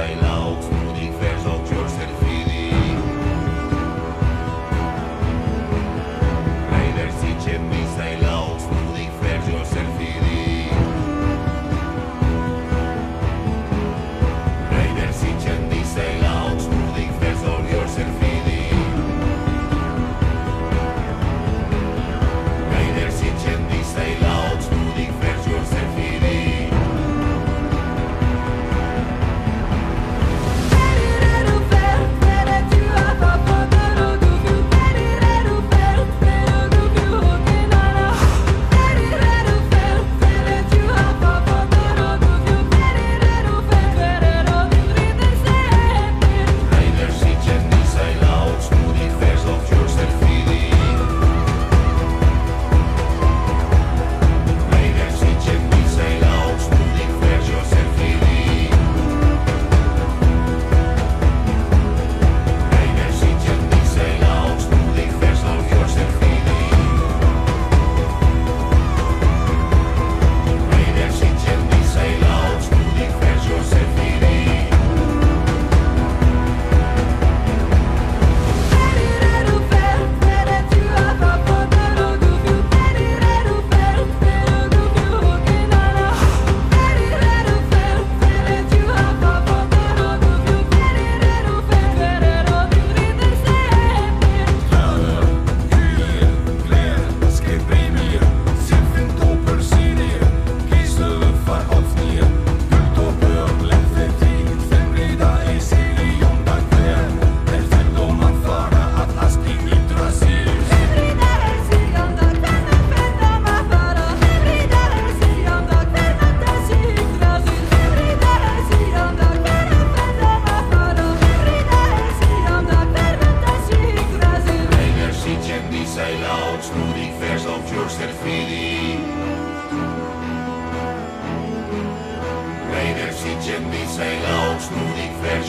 say no. fili Reiner zitxen bizai laots mudik fer